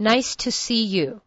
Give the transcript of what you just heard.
Nice to see you.